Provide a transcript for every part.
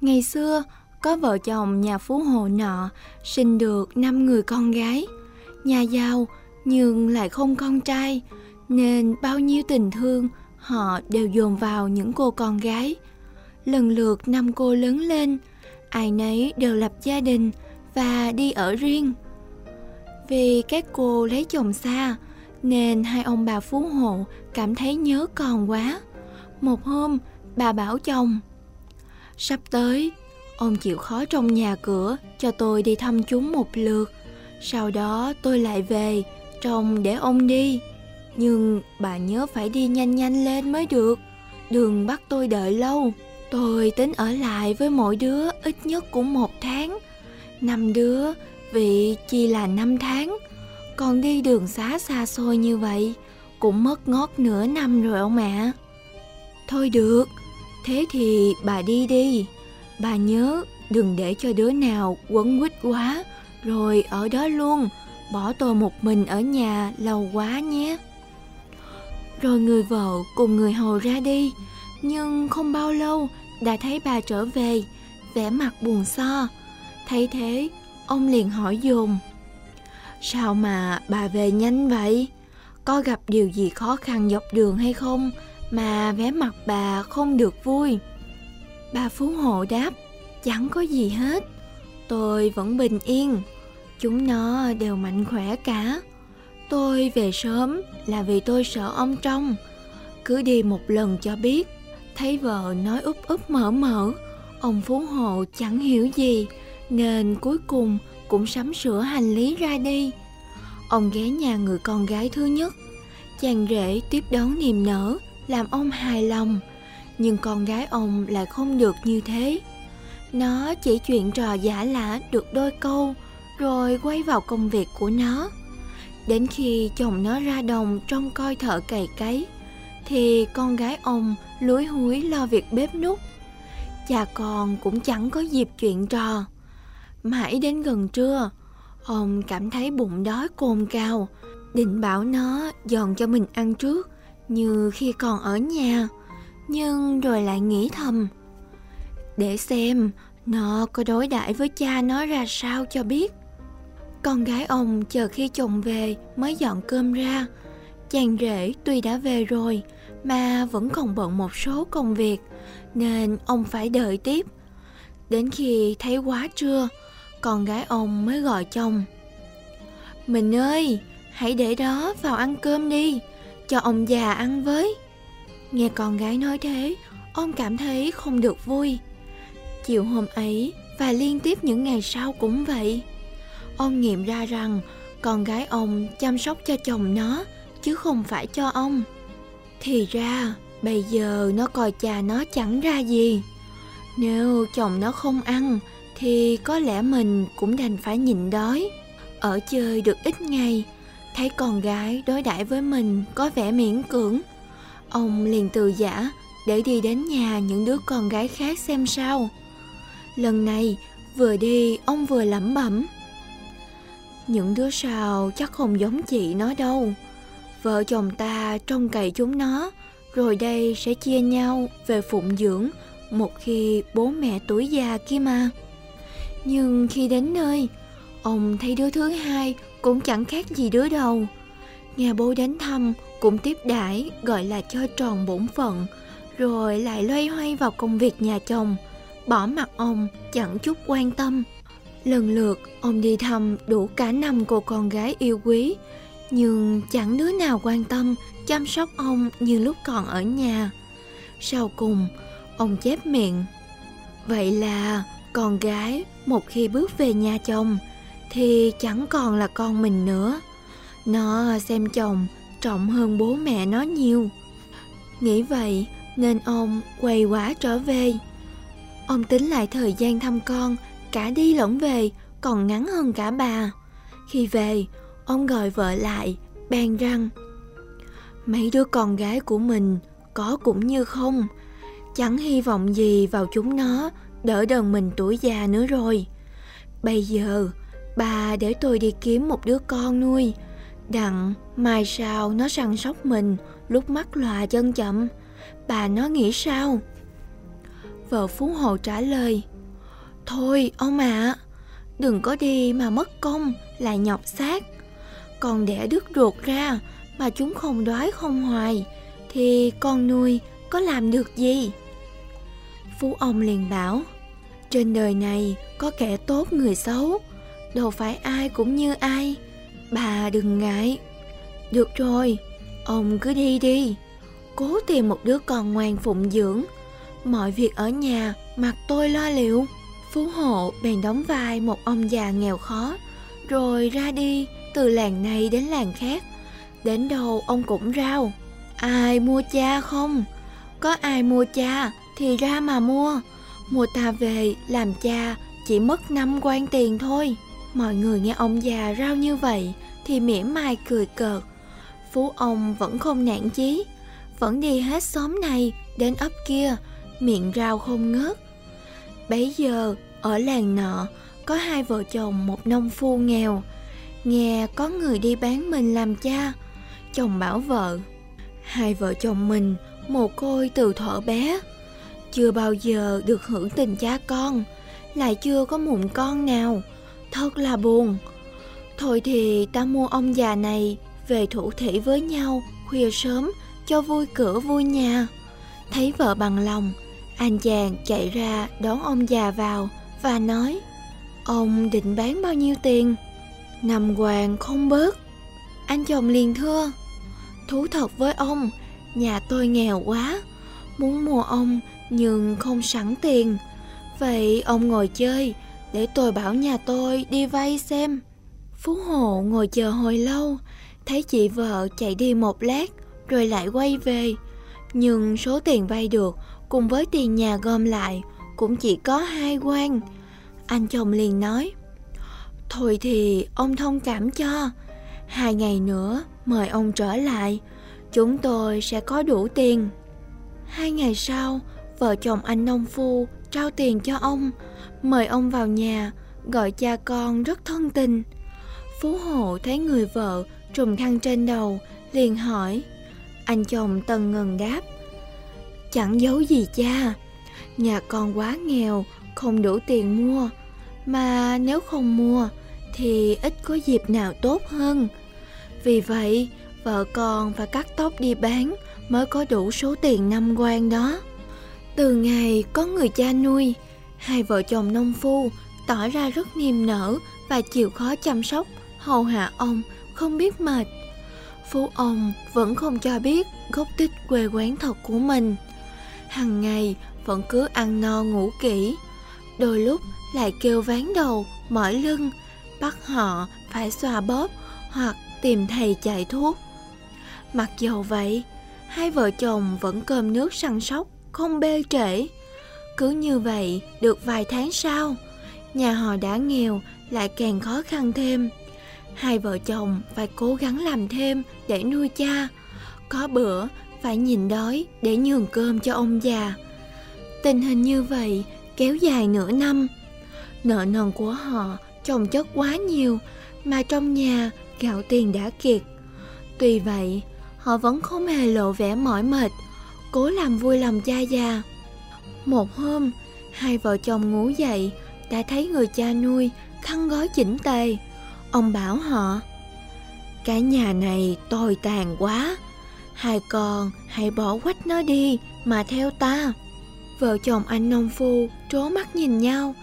Ngày xưa, có vợ chồng nhà phú hộ nọ sinh được 5 người con gái. Nhà giàu nhưng lại không con trai, nên bao nhiêu tình thương họ đều dồn vào những cô con gái. Lần lượt năm cô lớn lên, ai nấy đều lập gia đình và đi ở riêng. Vì các cô lấy chồng xa, nên hai ông bà phú hộ cảm thấy nhớ con quá. Một hôm, bà bảo chồng, sắp tới, ông chịu khó trong nhà cửa cho tôi đi thăm chúng một lượt. Sau đó tôi lại về, trông để ông đi. Nhưng bà nhớ phải đi nhanh nhanh lên mới được, đừng bắt tôi đợi lâu. Tôi tính ở lại với mỗi đứa ít nhất cũng một tháng. Năm đứa, vì chỉ là năm tháng. Còn đi đường xá xa xôi như vậy, cũng mất ngót nửa năm rồi ông ạ. Thôi được, thế thì bà đi đi. Bà nhớ đừng để cho đứa nào quấn quýt quá, rồi ở đó luôn, bỏ tôi một mình ở nhà lâu quá nhé. Rồi người vợ cùng người hầu ra đi, nhưng không bao lâu đã thấy bà trở về, vẻ mặt buồn so. Thấy thế, ông liền hỏi dồn. Sao mà bà về nhanh vậy? Có gặp điều gì khó khăn dọc đường hay không mà vẻ mặt bà không được vui? Bà Phú Hộ đáp, chẳng có gì hết. Tôi vẫn bình yên, chúng nó đều mạnh khỏe cả. Tôi về sớm là vì tôi sợ ông trong. Cứ đi một lần cho biết thấy vợ nói úp úp mở mở ông phú hộ chẳng hiểu gì nên cuối cùng cũng sắm sửa hành lý ra đi ông ghé nhà người con gái thứ nhất chàng rể tiếp đón niềm nở làm ông hài lòng nhưng con gái ông lại không được như thế nó chỉ chuyện trò giả lả được đôi câu rồi quay vào công việc của nó đến khi chồng nó ra đồng trông coi thợ cày cấy thì con gái ông lúi húi lo việc bếp nút. Cha con cũng chẳng có dịp chuyện trò. Mãi đến gần trưa, ông cảm thấy bụng đói cồn cào, định bảo nó dọn cho mình ăn trước như khi còn ở nhà. Nhưng rồi lại nghĩ thầm, để xem nó có đối đãi với cha nó ra sao cho biết. Con gái ông chờ khi chồng về mới dọn cơm ra. Chàng rể tuy đã về rồi, mà vẫn còn bận một số công việc nên ông phải đợi tiếp. Đến khi thấy quá trưa, con gái ông mới gọi chồng. Mình ơi, hãy để đó vào ăn cơm đi, cho ông già ăn với. Nghe con gái nói thế, ông cảm thấy không được vui. Chiều hôm ấy và liên tiếp những ngày sau cũng vậy. Ông nghiệm ra rằng con gái ông chăm sóc cho chồng nó chứ không phải cho ông. Thì ra, bây giờ nó coi cha nó chẳng ra gì. Nếu chồng nó không ăn, thì có lẽ mình cũng đành phải nhịn đói. Ở chơi được ít ngày, thấy con gái đối đãi với mình có vẻ miễn cưỡng. Ông liền từ giả để đi đến nhà những đứa con gái khác xem sao. Lần này, vừa đi ông vừa lẩm bẩm. Những đứa sau chắc không giống chị nó đâu Vợ chồng ta trông cậy chúng nó, rồi đây sẽ chia nhau về phụng dưỡng một khi bố mẹ tuổi già kia mà. Nhưng khi đến nơi, ông thấy đứa thứ hai cũng chẳng khác gì đứa đầu. Nghe bố đến thăm cũng tiếp đãi gọi là cho tròn bổn phận, rồi lại loay hoay vào công việc nhà chồng, bỏ mặt ông chẳng chút quan tâm. Lần lượt ông đi thăm đủ cả năm cô con gái yêu quý nhưng chẳng đứa nào quan tâm chăm sóc ông như lúc còn ở nhà. Sau cùng, ông chép miệng. Vậy là con gái một khi bước về nhà chồng thì chẳng còn là con mình nữa. Nó xem chồng trọng hơn bố mẹ nó nhiều. Nghĩ vậy nên ông quay quá trở về. Ông tính lại thời gian thăm con, cả đi lẫn về còn ngắn hơn cả bà. Khi về, Ông gọi vợ lại, bèn rằng Mấy đứa con gái của mình có cũng như không Chẳng hy vọng gì vào chúng nó đỡ đần mình tuổi già nữa rồi Bây giờ bà để tôi đi kiếm một đứa con nuôi. Đặng mai sau nó săn sóc mình lúc mắt lòa chân chậm. Bà nó nghĩ sao? Vợ Phú Hộ trả lời Thôi ông ạ à, Đừng có đi mà mất công Lại nhọc xác. Còn đẻ đứt ruột ra Mà chúng không đói không hoài Thì con nuôi có làm được gì? Phú ông liền bảo Trên đời này có kẻ tốt người xấu Đâu phải ai cũng như ai. Bà đừng ngại. Được rồi, Ông cứ đi đi. Cố tìm một đứa con ngoan phụng dưỡng. Mọi việc ở nhà mặc tôi lo liệu. Phú hộ bèn đóng vai một ông già nghèo khó, Rồi ra đi từ làng này đến làng khác. Đến đâu ông cũng rao. Ai mua cha không? Có ai mua cha thì ra mà mua. Mua ta về làm cha chỉ mất năm quan tiền thôi. Mọi người nghe ông già rao như vậy Thì mỉa mai cười cợt. Phú ông vẫn không nản chí, Vẫn đi hết xóm này đến ấp kia, Miệng rao không ngớt. Bấy giờ, ở làng nọ, Có hai vợ chồng một nông phu nghèo. Nghe có người đi bán mình làm cha, Chồng bảo vợ, Hai vợ chồng mình mồ côi từ thuở bé, Chưa bao giờ được hưởng tình cha con, Lại chưa có mụn con nào. Thật là buồn. Thôi thì ta mua ông già này Về thủ thị với nhau Khuya sớm cho vui cửa vui nhà. Thấy vợ bằng lòng, Anh chàng chạy ra đón ông già vào Và nói, Ông định bán bao nhiêu tiền? Nằm hoàng không bớt. Anh chồng liền thưa, Thú thật với ông, Nhà tôi nghèo quá, Muốn mua ông nhưng không sẵn tiền. Vậy ông ngồi chơi để tôi bảo nhà tôi đi vay xem. Phú Hộ ngồi chờ hồi lâu, thấy chị vợ chạy đi một lát rồi lại quay về. Nhưng số tiền vay được cùng với tiền nhà gom lại cũng chỉ có hai quan. Anh chồng liền nói, Thôi thì ông thông cảm cho, hai ngày nữa mời ông trở lại, chúng tôi sẽ có đủ tiền. Hai ngày sau, vợ chồng anh nông phu trao tiền cho ông, mời ông vào nhà, gọi cha con rất thân tình. Phú hộ thấy người vợ trùm khăn trên đầu, liền hỏi. Anh chồng tần ngần đáp. Chẳng giấu gì cha, nhà con quá nghèo, không đủ tiền mua. Mà nếu không mua thì ít có dịp nào tốt hơn. Vì vậy, vợ con phải cắt tóc đi bán mới có đủ số tiền năm quan đó. Từ ngày có người cha nuôi, hai vợ chồng nông phu tỏ ra rất niềm nở và chịu khó chăm sóc, hầu hạ ông không biết mệt. Phú ông vẫn không cho biết gốc tích quê quán thật của mình. Hằng ngày vẫn cứ ăn no ngủ kỹ, đôi lúc lại kêu ván đầu, mỏi lưng, bắt họ phải xoa bóp hoặc tìm thầy chạy thuốc. Mặc dầu vậy, hai vợ chồng vẫn cơm nước săn sóc, không bê trễ. Cứ như vậy được vài tháng sau, nhà họ đã nghèo lại càng khó khăn thêm. Hai vợ chồng phải cố gắng làm thêm để nuôi cha. Có bữa phải nhìn đói để nhường cơm cho ông già. Tình hình như vậy kéo dài nửa năm. Nợ nần của họ chồng chất quá nhiều mà trong nhà gạo tiền đã kiệt. Tuy vậy, họ vẫn không hề lộ vẻ mỏi mệt, cố làm vui lòng cha già. Một hôm, hai vợ chồng ngủ dậy đã thấy người cha nuôi khăn gói chỉnh tề. Ông bảo họ, cái nhà này tồi tàn quá, hai con hãy bỏ quách nó đi mà theo ta. Vợ chồng anh nông phu trố mắt nhìn nhau,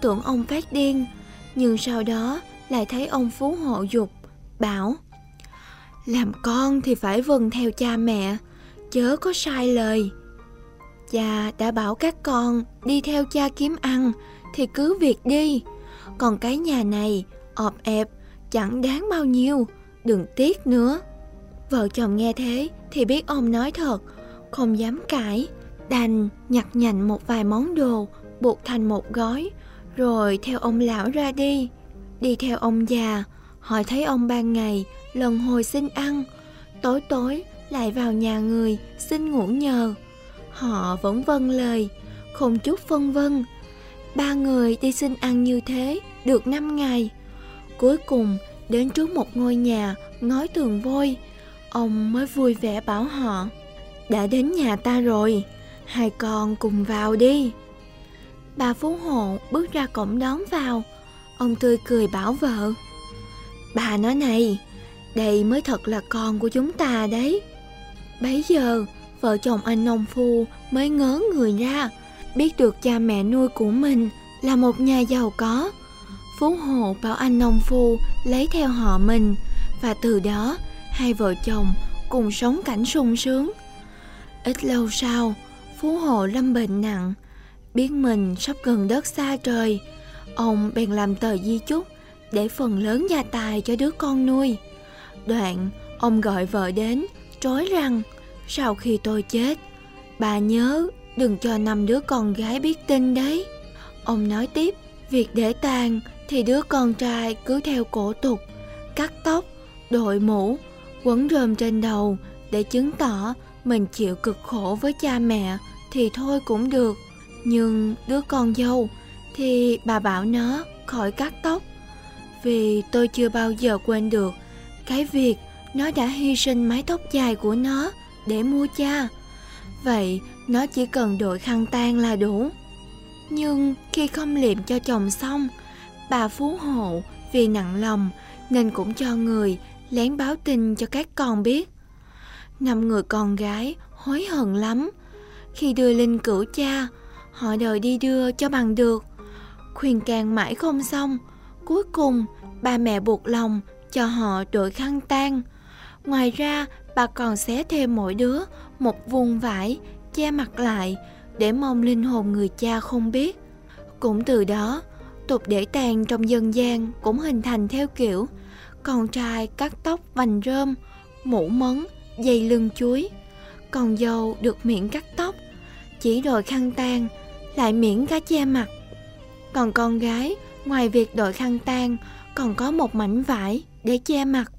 tưởng ông phát điên, nhưng sau đó lại thấy ông phú hộ dục, bảo Làm con thì phải vâng theo cha mẹ, chớ có sai lời. Cha đã bảo các con đi theo cha kiếm ăn thì cứ việc đi. Còn cái nhà này ọp ẹp chẳng đáng bao nhiêu, đừng tiếc nữa. Vợ chồng nghe thế thì biết ông nói thật, không dám cãi, đành nhặt nhạnh một vài món đồ buộc thành một gói, rồi theo ông lão ra đi. Đi theo ông già, hỏi thấy ông ban ngày lần hồi xin ăn, tối tối lại vào nhà người xin ngủ nhờ. Họ vẫn vâng lời, không chút phân vân. Ba người đi xin ăn như thế được năm ngày. Cuối cùng đến trước một ngôi nhà ngói tường vôi, ông mới vui vẻ bảo họ. Đã đến nhà ta rồi, hai con cùng vào đi. Bà Phú Hộ bước ra cổng đón vào. Ông tươi cười bảo vợ. Bà nói này, đây mới thật là con của chúng ta đấy. Bấy giờ, vợ chồng anh nông phu mới ngớ người ra, biết được cha mẹ nuôi của mình là một nhà giàu có. Phú Hộ bảo anh nông phu lấy theo họ mình và từ đó hai vợ chồng cùng sống cảnh sung sướng. Ít lâu sau, Phú Hộ lâm bệnh nặng, biết mình sắp gần đất xa trời, ông bèn làm tờ di chúc để phần lớn gia tài cho đứa con nuôi. Đoạn, ông gọi vợ đến, trói rằng sau khi tôi chết, bà nhớ đừng cho năm đứa con gái biết tin đấy. Ông nói tiếp, việc để tang thì đứa con trai cứ theo cổ tục, cắt tóc, đội mũ, quấn rơm trên đầu để chứng tỏ mình chịu cực khổ với cha mẹ thì thôi cũng được. Nhưng đứa con dâu thì bà bảo nó khỏi cắt tóc. Vì tôi chưa bao giờ quên được cái việc nó đã hy sinh mái tóc dài của nó để mua cha. Vậy nó chỉ cần đội khăn tang là đủ. Nhưng khi không liệm cho chồng xong, bà Phú Hộ vì nặng lòng nên cũng cho người lén báo tin cho các con biết. Năm người con gái hối hận lắm. Khi đưa linh cửu cha, họ đòi đi đưa cho bằng được. Khuyên can mãi không xong, cuối cùng ba mẹ buộc lòng cho họ đội khăn tang. Ngoài ra, bà còn xé thêm mỗi đứa một vùng vải che mặt lại để mong linh hồn người cha không biết. Cũng từ đó, tục để tàn trong dân gian cũng hình thành theo kiểu con trai cắt tóc vành rơm, mũ mấn, dây lưng chuối. Còn dâu được miễn cắt tóc, chỉ đội khăn tang, lại miễn cả che mặt. Còn con gái, ngoài việc đội khăn tang, còn có một mảnh vải để che mặt.